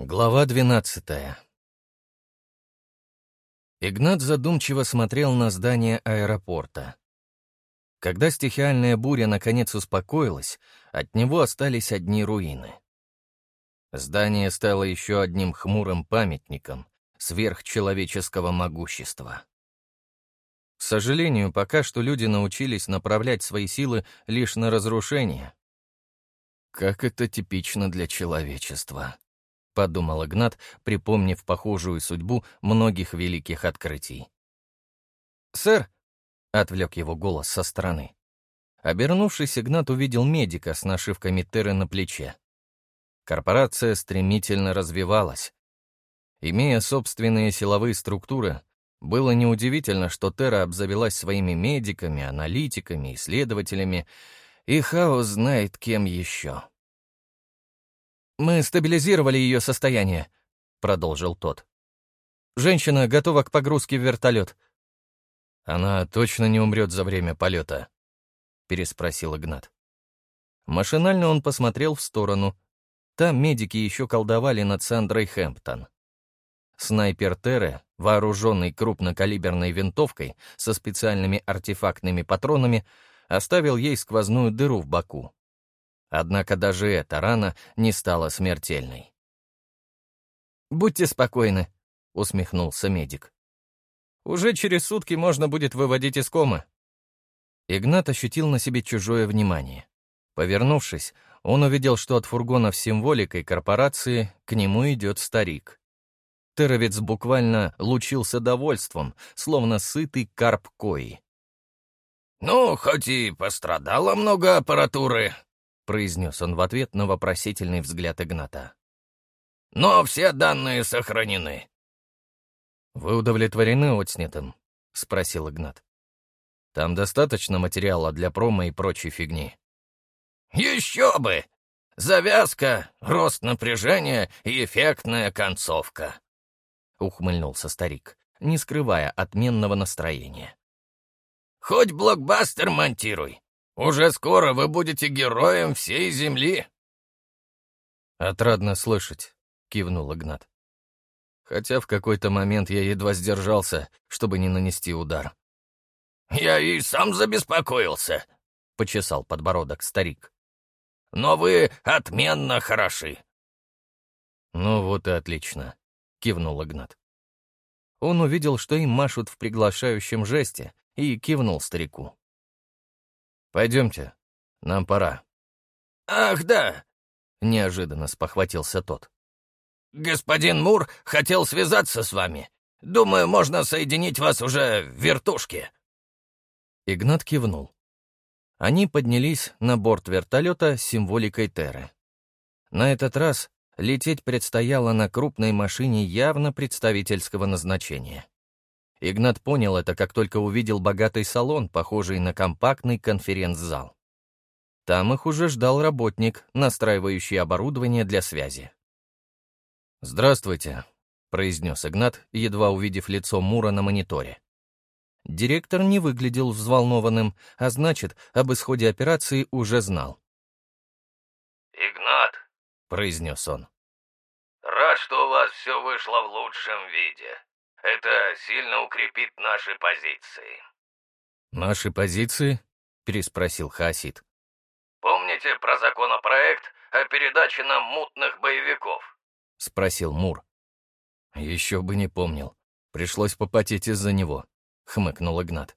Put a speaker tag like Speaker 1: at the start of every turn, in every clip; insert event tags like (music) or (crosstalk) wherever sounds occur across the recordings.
Speaker 1: Глава двенадцатая Игнат задумчиво смотрел на здание аэропорта. Когда стихиальная буря наконец успокоилась, от него остались одни руины. Здание стало еще одним хмурым памятником сверхчеловеческого могущества. К сожалению, пока что люди научились направлять свои силы лишь на разрушение. Как это типично для человечества подумал Игнат, припомнив похожую судьбу многих великих открытий. «Сэр!» — отвлек его голос со стороны. Обернувшись, Игнат увидел медика с нашивками Терры на плече. Корпорация стремительно развивалась. Имея собственные силовые структуры, было неудивительно, что Терра обзавелась своими медиками, аналитиками, исследователями, и Хаос знает кем еще. «Мы стабилизировали ее состояние», — продолжил тот. «Женщина готова к погрузке в вертолет». «Она точно не умрет за время полета?» — переспросил Игнат. Машинально он посмотрел в сторону. Там медики еще колдовали над Сандрой Хэмптон. Снайпер Терре, вооруженный крупнокалиберной винтовкой со специальными артефактными патронами, оставил ей сквозную дыру в боку. Однако даже эта рана не стала смертельной. «Будьте спокойны», — усмехнулся медик. «Уже через сутки можно будет выводить из комы». Игнат ощутил на себе чужое внимание. Повернувшись, он увидел, что от фургона с символикой корпорации к нему идет старик. Теровец буквально лучился довольством, словно сытый карп кои.
Speaker 2: «Ну, хоть и пострадало много аппаратуры, произнес он в ответ на вопросительный взгляд Игната. «Но все данные сохранены».
Speaker 1: «Вы удовлетворены отснятым?» — спросил Игнат. «Там достаточно материала для промо и прочей фигни».
Speaker 2: «Еще бы! Завязка, рост напряжения и эффектная концовка», — ухмыльнулся старик, не скрывая отменного настроения. «Хоть блокбастер монтируй, уже скоро вы будете героем всей земли!»
Speaker 1: «Отрадно слышать», — кивнул Игнат. Хотя в какой-то момент я едва сдержался, чтобы не нанести удар.
Speaker 2: «Я и сам забеспокоился», — почесал подбородок старик. «Но вы отменно хороши».
Speaker 1: «Ну вот и отлично», — кивнул Игнат. Он увидел, что им машут в приглашающем жесте, и кивнул старику. Пойдемте, нам пора».
Speaker 2: «Ах, да!» — неожиданно спохватился тот. «Господин Мур хотел связаться с вами. Думаю, можно соединить вас уже в вертушке».
Speaker 1: Игнат кивнул. Они поднялись на борт вертолета с символикой Терры. На этот раз лететь предстояло на крупной машине явно представительского назначения. Игнат понял это, как только увидел богатый салон, похожий на компактный конференц-зал. Там их уже ждал работник, настраивающий оборудование для связи. «Здравствуйте», — произнес Игнат, едва увидев лицо Мура на мониторе. Директор не выглядел взволнованным, а значит, об исходе операции уже знал.
Speaker 2: «Игнат», — произнес он, — «рад, что у вас все вышло в лучшем виде. Это сильно укрепит наши позиции».
Speaker 1: «Наши позиции?» — переспросил Хасид.
Speaker 2: «Помните про законопроект о передаче нам мутных боевиков?»
Speaker 1: — спросил Мур. «Еще бы не помнил. Пришлось попотеть из-за него», — хмыкнул Игнат.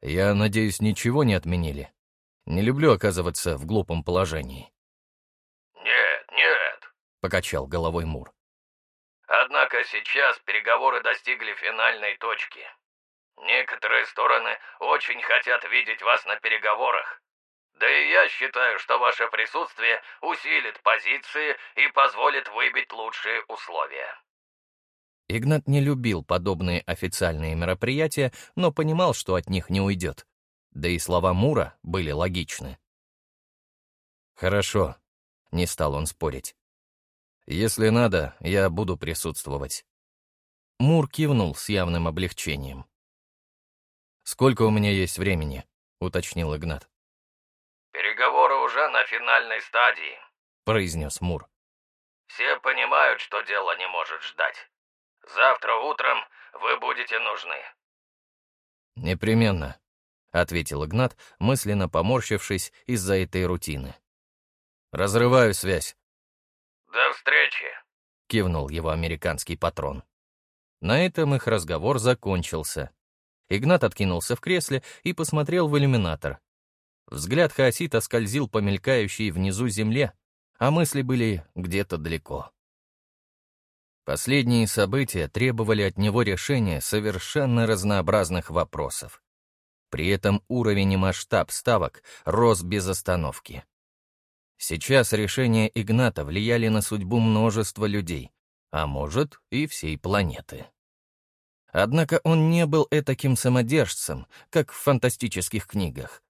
Speaker 1: «Я надеюсь, ничего не отменили. Не люблю оказываться в глупом положении».
Speaker 2: «Нет, нет», — покачал головой Мур. Однако сейчас переговоры достигли финальной точки. Некоторые стороны очень хотят видеть вас на переговорах. Да и я считаю, что ваше присутствие усилит позиции и позволит выбить лучшие условия.
Speaker 1: Игнат не любил подобные официальные мероприятия, но понимал, что от них не уйдет. Да и слова Мура были логичны. «Хорошо», — не стал он спорить. Если надо, я буду присутствовать». Мур кивнул с явным облегчением. «Сколько у меня есть времени?» — уточнил Игнат.
Speaker 2: «Переговоры уже на финальной стадии», —
Speaker 1: произнес Мур.
Speaker 2: Все понимают, что дело не может ждать. Завтра утром вы будете нужны».
Speaker 1: «Непременно», — ответил Игнат, мысленно поморщившись из-за этой рутины. «Разрываю связь».
Speaker 2: «До встречи», —
Speaker 1: кивнул его американский патрон. На этом их разговор закончился. Игнат откинулся в кресле и посмотрел в иллюминатор. Взгляд Хаосита скользил по мелькающей внизу земле, а мысли были где-то далеко. Последние события требовали от него решения совершенно разнообразных вопросов. При этом уровень и масштаб ставок рос без остановки. Сейчас решения Игната влияли на судьбу множества людей, а может и всей планеты. Однако он не был этаким самодержцем, как в фантастических книгах.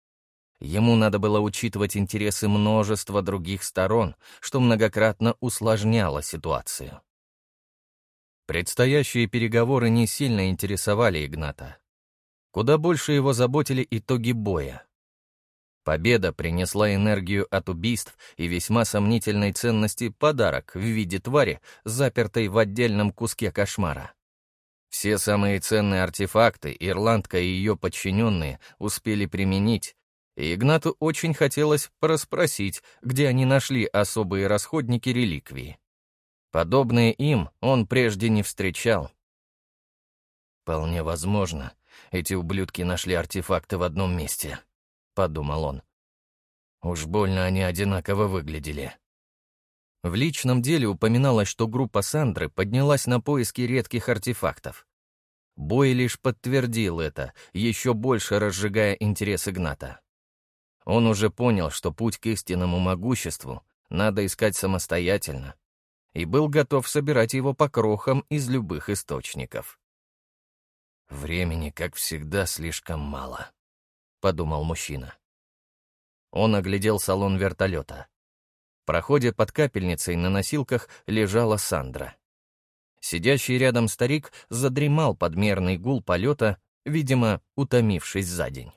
Speaker 1: Ему надо было учитывать интересы множества других сторон, что многократно усложняло ситуацию. Предстоящие переговоры не сильно интересовали Игната. Куда больше его заботили итоги боя. Победа принесла энергию от убийств и весьма сомнительной ценности подарок в виде твари, запертой в отдельном куске кошмара. Все самые ценные артефакты Ирландка и ее подчиненные успели применить, и Игнату очень хотелось порасспросить, где они нашли особые расходники реликвии. Подобные им он прежде не встречал. «Вполне возможно, эти ублюдки нашли артефакты в одном месте», — подумал он. Уж больно они одинаково выглядели. В личном деле упоминалось, что группа Сандры поднялась на поиски редких артефактов. Бой лишь подтвердил это, еще больше разжигая интерес Игната. Он уже понял, что путь к истинному могуществу надо искать самостоятельно, и был готов собирать его по крохам из любых источников. «Времени, как всегда, слишком мало», — подумал мужчина. Он оглядел салон вертолета. В проходе под капельницей на носилках лежала Сандра. Сидящий рядом старик задремал подмерный гул полета, видимо, утомившись за день.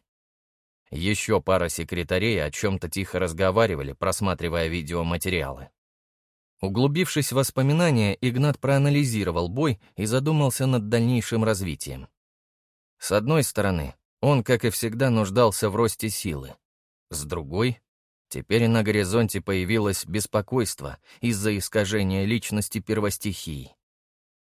Speaker 1: Еще пара секретарей о чем-то тихо разговаривали, просматривая видеоматериалы. Углубившись в воспоминания, Игнат проанализировал бой и задумался над дальнейшим развитием. С одной стороны, он, как и всегда, нуждался в росте силы. С другой, теперь на горизонте появилось беспокойство из-за искажения личности первостихии.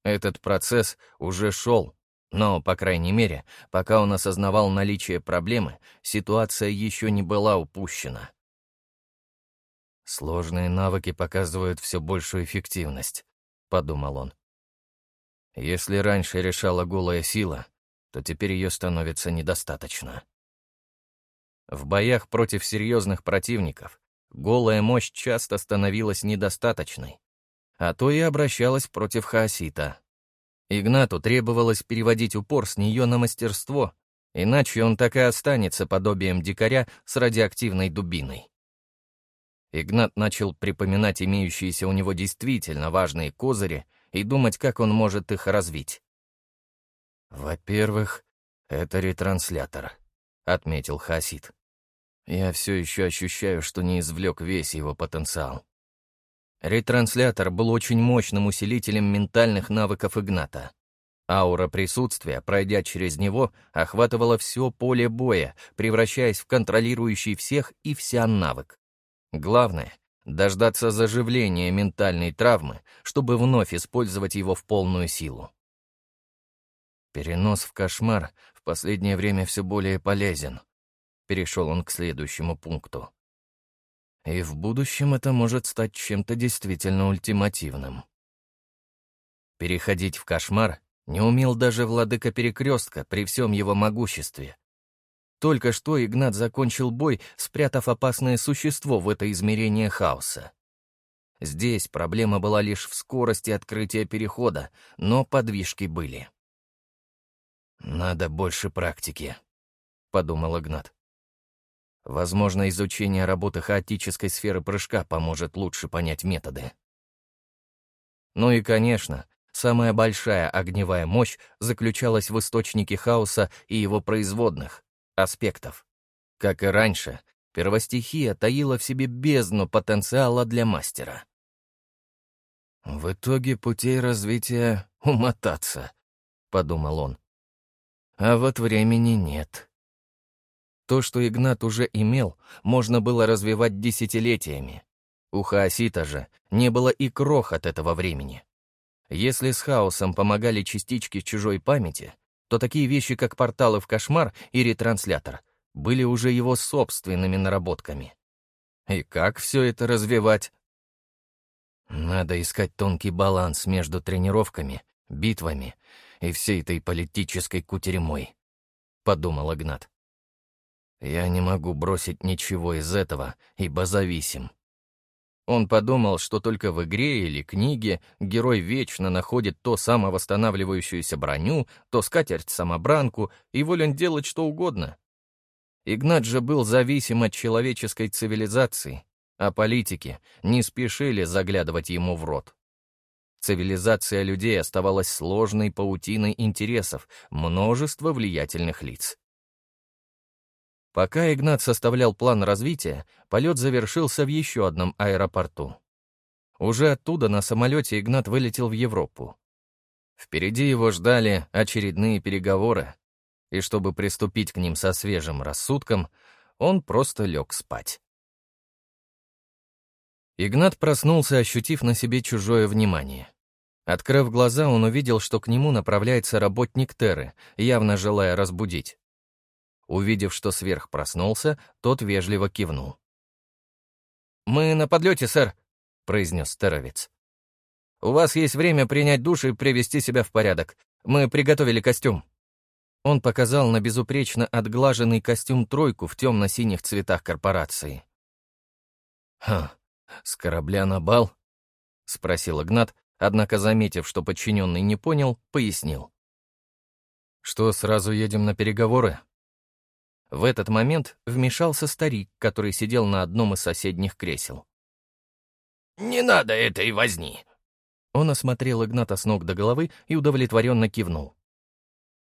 Speaker 1: Этот процесс уже шел, но, по крайней мере, пока он осознавал наличие проблемы, ситуация еще не была упущена. «Сложные навыки показывают все большую эффективность», — подумал он. «Если раньше решала голая сила, то теперь ее становится недостаточно». В боях против серьезных противников голая мощь часто становилась недостаточной, а то и обращалась против хаосита. Игнату требовалось переводить упор с нее на мастерство, иначе он так и останется подобием дикаря с радиоактивной дубиной. Игнат начал припоминать имеющиеся у него действительно важные козыри и думать, как он может их развить. «Во-первых, это ретранслятор», — отметил Хасид. «Я все еще ощущаю, что не извлек весь его потенциал. Ретранслятор был очень мощным усилителем ментальных навыков Игната. Аура присутствия, пройдя через него, охватывала все поле боя, превращаясь в контролирующий всех и вся навык. Главное — дождаться заживления ментальной травмы, чтобы вновь использовать его в полную силу. Перенос в кошмар в последнее время все более полезен. Перешел он к следующему пункту. И в будущем это может стать чем-то действительно ультимативным. Переходить в кошмар не умел даже владыка Перекрестка при всем его могуществе. Только что Игнат закончил бой, спрятав опасное существо в это измерение хаоса. Здесь проблема была лишь в скорости открытия перехода, но подвижки были. «Надо больше практики», — подумал Игнат. Возможно, изучение работы хаотической сферы прыжка поможет лучше понять методы. Ну и, конечно, самая большая огневая мощь заключалась в источнике хаоса и его производных, аспектов. Как и раньше, первостихия таила в себе бездну потенциала для мастера. «В итоге путей развития умотаться», — подумал он. «А вот времени нет». То, что Игнат уже имел, можно было развивать десятилетиями. У Хаосита же не было и крох от этого времени. Если с хаосом помогали частички чужой памяти, то такие вещи, как порталы в кошмар и ретранслятор, были уже его собственными наработками. И как все это развивать? Надо искать тонкий баланс между тренировками, битвами и всей этой политической кутерьмой, — подумал Игнат. Я не могу бросить ничего из этого, ибо зависим. Он подумал, что только в игре или книге герой вечно находит то самовосстанавливающуюся броню, то скатерть-самобранку и волен делать что угодно. Игнат же был зависим от человеческой цивилизации, а политики не спешили заглядывать ему в рот. Цивилизация людей оставалась сложной паутиной интересов, множество влиятельных лиц. Пока Игнат составлял план развития, полет завершился в еще одном аэропорту. Уже оттуда на самолете Игнат вылетел в Европу. Впереди его ждали очередные переговоры, и чтобы приступить к ним со свежим рассудком, он просто лег спать. Игнат проснулся, ощутив на себе чужое внимание. Открыв глаза, он увидел, что к нему направляется работник Терры, явно желая разбудить. Увидев, что сверх проснулся, тот вежливо кивнул. «Мы на подлете, сэр», — произнес Теровец. «У вас есть время принять душ и привести себя в порядок. Мы приготовили костюм». Он показал на безупречно отглаженный костюм «тройку» в темно-синих цветах корпорации. «Ха, с корабля на бал?» — спросил Игнат, однако, заметив, что подчиненный не понял, пояснил. «Что, сразу едем на переговоры?» В этот момент вмешался старик, который сидел на одном из соседних кресел.
Speaker 2: «Не надо этой возни!»
Speaker 1: Он осмотрел Игната с ног до головы и удовлетворенно кивнул.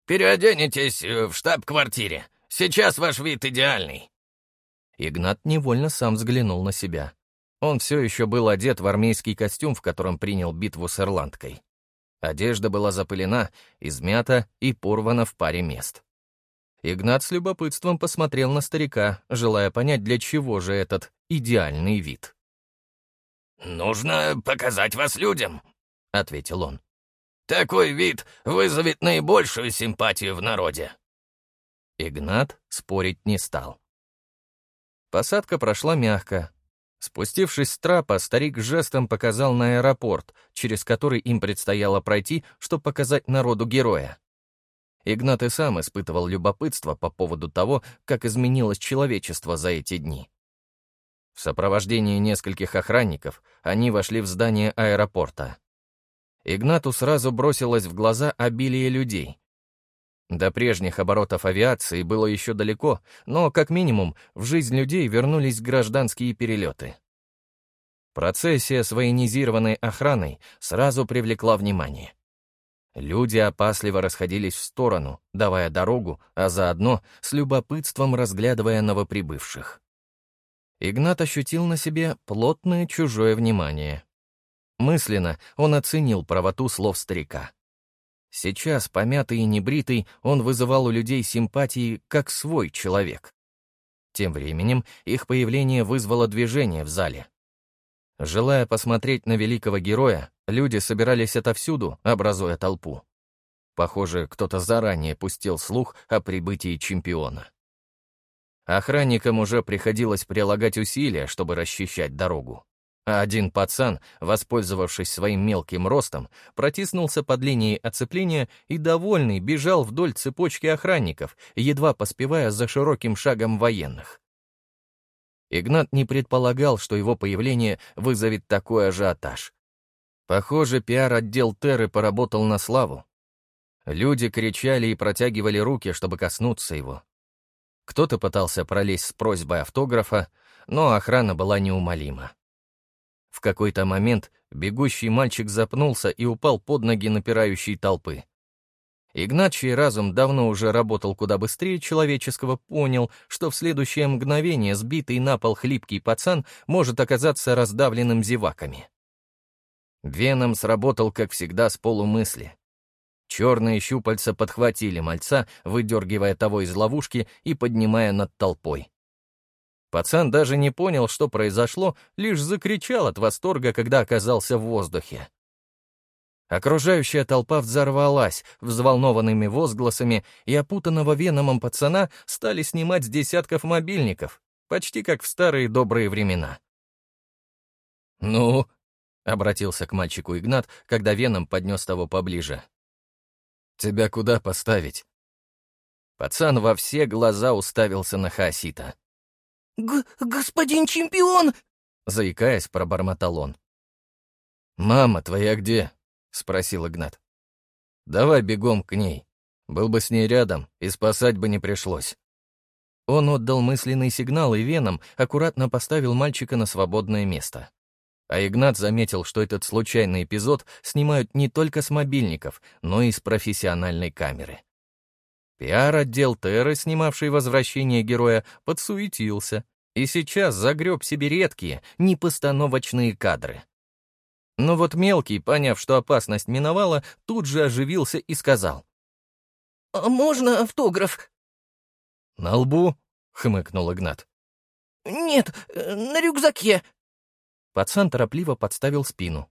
Speaker 2: «Переоденетесь э, в штаб-квартире. Сейчас ваш вид идеальный».
Speaker 1: Игнат невольно сам взглянул на себя. Он все еще был одет в армейский костюм, в котором принял битву с Ирландкой. Одежда была запылена, измята и порвана в паре мест. Игнат с любопытством посмотрел на старика, желая понять, для чего же этот идеальный вид.
Speaker 2: «Нужно показать вас людям», — ответил он. «Такой вид вызовет наибольшую симпатию в народе».
Speaker 1: Игнат спорить не стал. Посадка прошла мягко. Спустившись с трапа, старик жестом показал на аэропорт, через который им предстояло пройти, чтобы показать народу героя. Игнат и сам испытывал любопытство по поводу того, как изменилось человечество за эти дни. В сопровождении нескольких охранников они вошли в здание аэропорта. Игнату сразу бросилось в глаза обилие людей. До прежних оборотов авиации было еще далеко, но, как минимум, в жизнь людей вернулись гражданские перелеты. Процессия с военизированной охраной сразу привлекла внимание. Люди опасливо расходились в сторону, давая дорогу, а заодно с любопытством разглядывая новоприбывших. Игнат ощутил на себе плотное чужое внимание. Мысленно он оценил правоту слов старика. Сейчас, помятый и небритый, он вызывал у людей симпатии как свой человек. Тем временем их появление вызвало движение в зале. Желая посмотреть на великого героя, люди собирались отовсюду, образуя толпу. Похоже, кто-то заранее пустил слух о прибытии чемпиона. Охранникам уже приходилось прилагать усилия, чтобы расчищать дорогу. А один пацан, воспользовавшись своим мелким ростом, протиснулся под линией оцепления и, довольный, бежал вдоль цепочки охранников, едва поспевая за широким шагом военных. Игнат не предполагал, что его появление вызовет такой ажиотаж. Похоже, пиар-отдел Терры поработал на славу. Люди кричали и протягивали руки, чтобы коснуться его. Кто-то пытался пролезть с просьбой автографа, но охрана была неумолима. В какой-то момент бегущий мальчик запнулся и упал под ноги напирающей толпы. Игнат, чей разум давно уже работал куда быстрее человеческого, понял, что в следующее мгновение сбитый на пол хлипкий пацан может оказаться раздавленным зеваками. Веном сработал, как всегда, с полумысли. Черные щупальца подхватили мальца, выдергивая того из ловушки и поднимая над толпой. Пацан даже не понял, что произошло, лишь закричал от восторга, когда оказался в воздухе. Окружающая толпа взорвалась взволнованными возгласами, и опутанного веномом пацана стали снимать с десятков мобильников, почти как в старые добрые времена. «Ну?» — обратился к мальчику Игнат, когда веном поднес того поближе. «Тебя куда поставить?» Пацан во все глаза уставился на Хаосита.
Speaker 3: Г «Господин чемпион!»
Speaker 1: — заикаясь, пробормотал он. «Мама твоя где?» — спросил Игнат. «Давай бегом к ней. Был бы с ней рядом, и спасать бы не пришлось». Он отдал мысленный сигнал и веном аккуратно поставил мальчика на свободное место. А Игнат заметил, что этот случайный эпизод снимают не только с мобильников, но и с профессиональной камеры. Пиар-отдел Терры, снимавший возвращение героя, подсуетился и сейчас загреб себе редкие, непостановочные кадры. Но вот мелкий, поняв, что опасность миновала, тут же оживился и сказал.
Speaker 3: «А можно автограф?»
Speaker 1: «На лбу?» — хмыкнул Игнат.
Speaker 3: «Нет, на рюкзаке».
Speaker 1: Пацан торопливо подставил спину.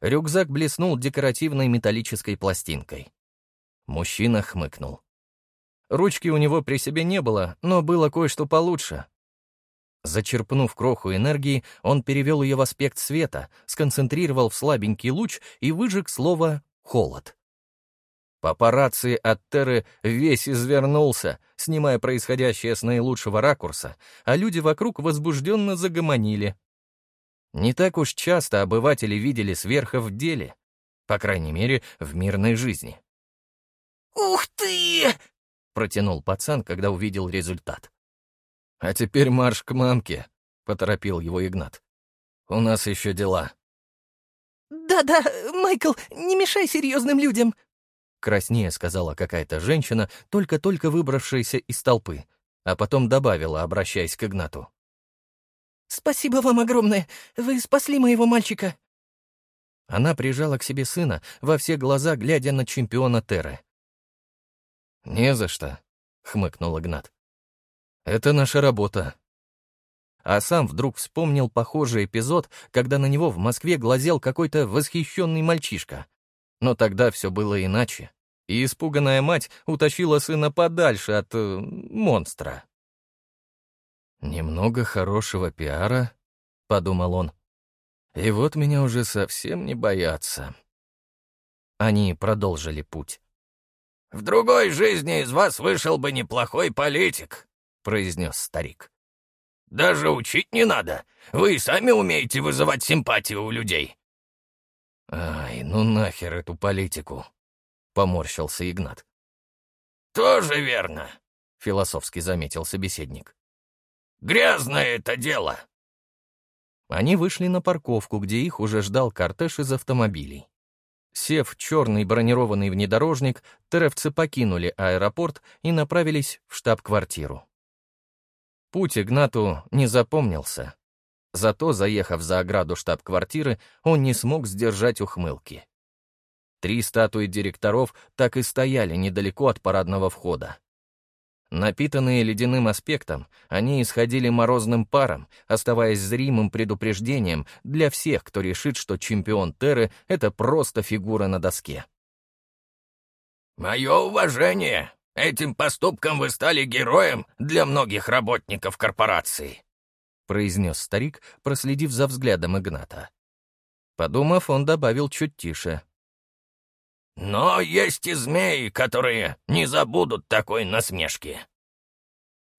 Speaker 1: Рюкзак блеснул декоративной металлической пластинкой. Мужчина хмыкнул. Ручки у него при себе не было, но было кое-что получше. Зачерпнув кроху энергии, он перевел ее в аспект света, сконцентрировал в слабенький луч и выжег слово «холод». Папарацци от Терры весь извернулся, снимая происходящее с наилучшего ракурса, а люди вокруг возбужденно загомонили. Не так уж часто обыватели видели сверха в деле, по крайней мере, в мирной жизни.
Speaker 3: «Ух ты!»
Speaker 1: — протянул пацан, когда увидел результат. «А теперь марш к мамке», — поторопил его Игнат. «У нас еще дела».
Speaker 3: «Да-да, Майкл, не мешай серьезным людям», —
Speaker 1: краснее сказала какая-то женщина, только-только выбравшаяся из толпы, а потом добавила, обращаясь к Игнату.
Speaker 3: «Спасибо вам огромное, вы спасли моего мальчика».
Speaker 1: Она прижала к себе сына, во все глаза глядя на чемпиона Терры. «Не за что», — хмыкнул Игнат. «Это наша работа». А сам вдруг вспомнил похожий эпизод, когда на него в Москве глазел какой-то восхищенный мальчишка. Но тогда все было иначе, и испуганная мать утащила сына подальше от... Э, монстра. «Немного хорошего пиара», — подумал он. «И вот меня уже совсем не боятся». Они продолжили путь.
Speaker 2: «В другой жизни из вас вышел бы неплохой политик», — произнес старик. «Даже учить не надо. Вы сами умеете вызывать симпатию у людей».
Speaker 1: «Ай, ну нахер эту политику», — поморщился Игнат.
Speaker 2: «Тоже верно», —
Speaker 1: философски заметил собеседник.
Speaker 2: «Грязное это дело».
Speaker 1: Они вышли на парковку, где их уже ждал кортеж из автомобилей. Сев черный бронированный внедорожник, ТРФцы покинули аэропорт и направились в штаб-квартиру. Путь Игнату не запомнился. Зато, заехав за ограду штаб-квартиры, он не смог сдержать ухмылки. Три статуи директоров так и стояли недалеко от парадного входа. Напитанные ледяным аспектом, они исходили морозным паром, оставаясь зримым предупреждением для всех, кто решит, что чемпион Терры — это просто фигура на доске.
Speaker 2: «Мое уважение! Этим поступком вы стали героем для многих работников корпорации», — произнес старик, проследив за взглядом Игната.
Speaker 1: Подумав, он добавил чуть тише.
Speaker 2: Но есть и змеи, которые не забудут такой насмешки.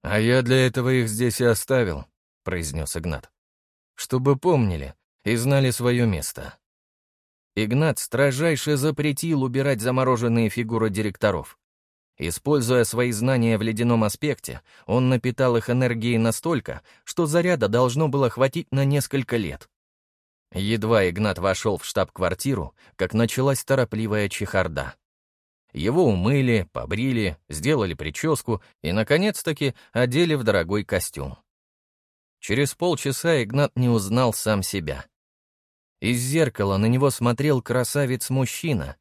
Speaker 1: «А я для этого их здесь и оставил», — произнес Игнат. «Чтобы помнили и знали свое место». Игнат строжайше запретил убирать замороженные фигуры директоров. Используя свои знания в ледяном аспекте, он напитал их энергией настолько, что заряда должно было хватить на несколько лет. Едва Игнат вошел в штаб-квартиру, как началась торопливая чехарда. Его умыли, побрили, сделали прическу и, наконец-таки, одели в дорогой костюм. Через полчаса Игнат не узнал сам себя. Из зеркала на него смотрел красавец-мужчина.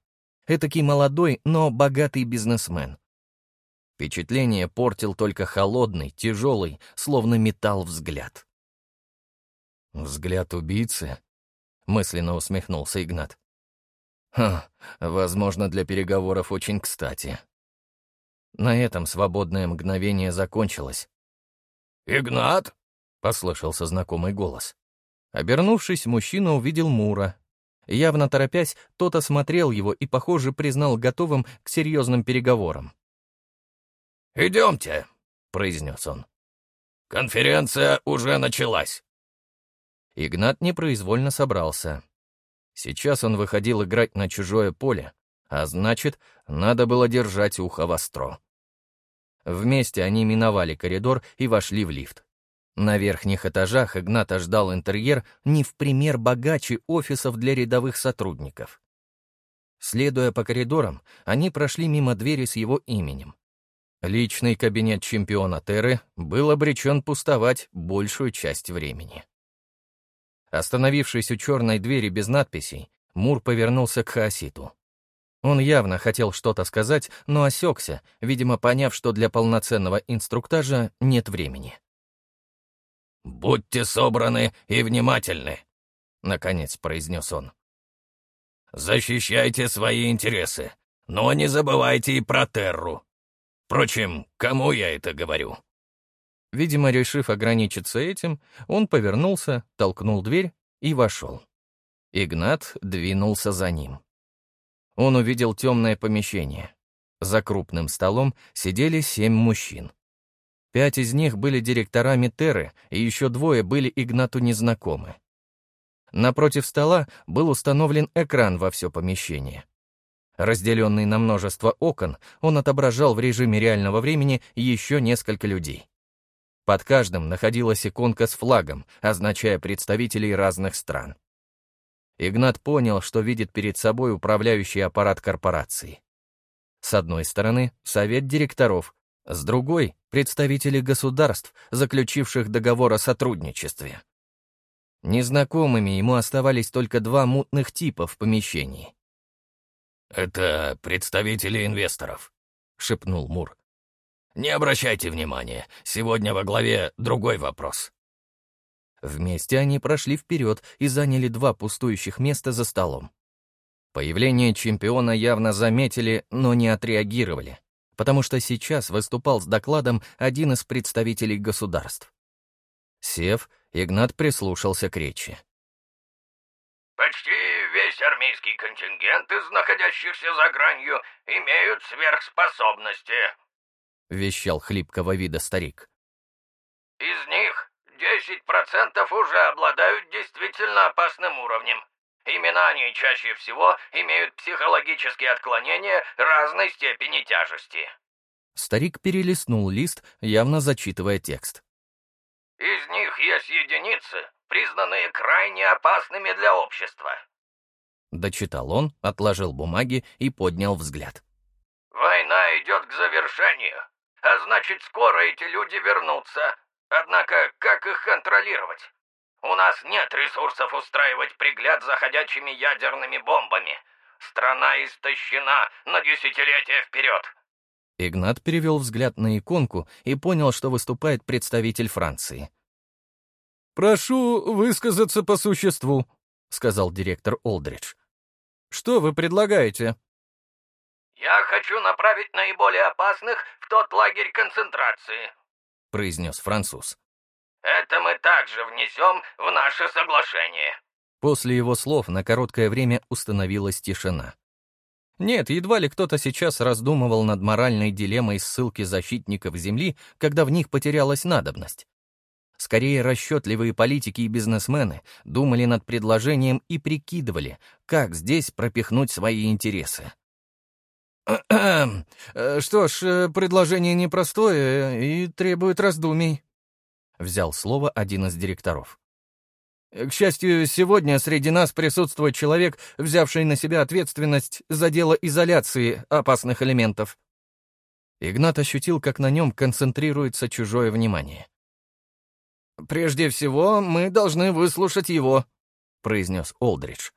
Speaker 1: Этакий молодой, но богатый бизнесмен. Впечатление портил только холодный, тяжелый, словно металл взгляд. «Взгляд убийцы?» — мысленно усмехнулся Игнат. «Ха, возможно, для переговоров очень кстати». На этом свободное мгновение закончилось.
Speaker 2: «Игнат?» — послышался знакомый голос.
Speaker 1: Обернувшись, мужчина увидел Мура. Явно торопясь, тот осмотрел его и, похоже, признал готовым к серьезным переговорам.
Speaker 2: «Идемте», — произнес он. «Конференция уже началась».
Speaker 1: Игнат непроизвольно собрался. Сейчас он выходил играть на чужое поле, а значит, надо было держать ухо востро. Вместе они миновали коридор и вошли в лифт. На верхних этажах Игната ждал интерьер не в пример богаче офисов для рядовых сотрудников. Следуя по коридорам, они прошли мимо двери с его именем. Личный кабинет чемпиона Терры был обречен пустовать большую часть времени. Остановившись у черной двери без надписей, Мур повернулся к Хаоситу. Он явно хотел что-то сказать, но осекся, видимо, поняв, что для полноценного инструктажа нет времени.
Speaker 2: «Будьте собраны и внимательны», — наконец произнес он. «Защищайте свои интересы, но не забывайте и про Терру. Впрочем, кому я это говорю?»
Speaker 1: Видимо, решив ограничиться этим, он повернулся, толкнул дверь и вошел. Игнат двинулся за ним. Он увидел темное помещение. За крупным столом сидели семь мужчин. Пять из них были директорами Терры, и еще двое были Игнату незнакомы. Напротив стола был установлен экран во все помещение. Разделенный на множество окон, он отображал в режиме реального времени еще несколько людей. Под каждым находилась иконка с флагом, означая представителей разных стран. Игнат понял, что видит перед собой управляющий аппарат корпорации. С одной стороны — совет директоров, с другой — представители государств, заключивших договор о сотрудничестве. Незнакомыми ему оставались только два мутных типа в помещении.
Speaker 2: «Это представители инвесторов», — шепнул Мур. «Не обращайте внимания, сегодня во главе другой вопрос».
Speaker 1: Вместе они прошли вперед и заняли два пустующих места за столом. Появление чемпиона явно заметили, но не отреагировали потому что сейчас выступал с докладом один из представителей государств. Сев, Игнат прислушался к речи.
Speaker 2: «Почти весь армейский контингент из находящихся за гранью имеют сверхспособности», —
Speaker 1: вещал хлипкого вида старик.
Speaker 2: «Из них 10% уже обладают действительно опасным уровнем. Именно они чаще всего имеют психологические отклонения разной степени тяжести.
Speaker 1: Старик перелистнул лист, явно зачитывая текст.
Speaker 2: Из них есть единицы, признанные крайне опасными для общества.
Speaker 1: Дочитал он, отложил бумаги и поднял взгляд.
Speaker 2: Война идет к завершению, а значит, скоро эти люди вернутся. Однако, как их контролировать? У нас нет ресурсов устраивать пригляд за ходячими ядерными бомбами. Страна истощена на десятилетия вперед.
Speaker 1: Игнат перевел взгляд на иконку и понял, что выступает представитель Франции. «Прошу высказаться по существу», — сказал директор Олдридж. «Что вы предлагаете?»
Speaker 2: «Я хочу направить наиболее опасных в тот лагерь концентрации», —
Speaker 1: произнес француз.
Speaker 2: Это мы также внесем в наше соглашение».
Speaker 1: После его слов на короткое время установилась тишина. Нет, едва ли кто-то сейчас раздумывал над моральной дилеммой ссылки защитников Земли, когда в них потерялась надобность. Скорее, расчетливые политики и бизнесмены думали над предложением и прикидывали, как здесь пропихнуть свои интересы. (clears throat) «Что ж, э, предложение непростое и требует раздумий», взял слово один из директоров. К счастью, сегодня среди нас присутствует человек, взявший на себя ответственность за дело изоляции опасных элементов. Игнат ощутил, как на нем концентрируется чужое внимание. «Прежде всего, мы должны выслушать его», — произнес Олдридж.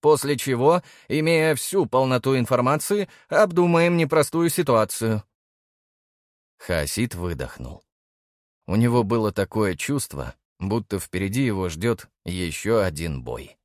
Speaker 1: «После чего, имея всю полноту информации, обдумаем непростую ситуацию». Хасид выдохнул. У него было такое чувство, будто впереди его ждет еще один бой.